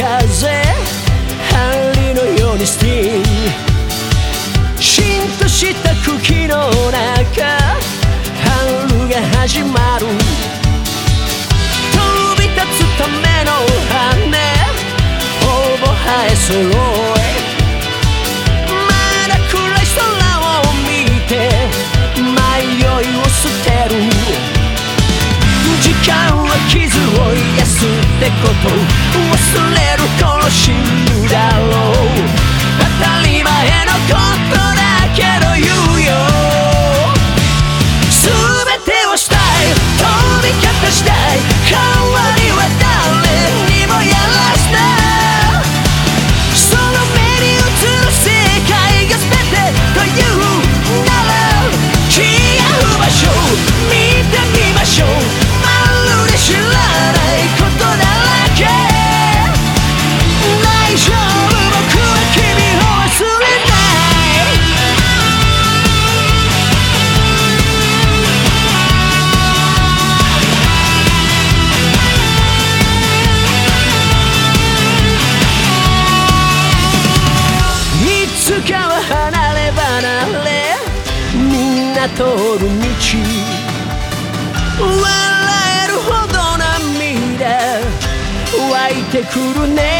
風針のようにスティンシンとした茎の中春が始まる。飛び立つための羽ほぼ生えそう。ってこと忘れるこの死ぬだろう通る道。笑えるほど涙湧いてくるね。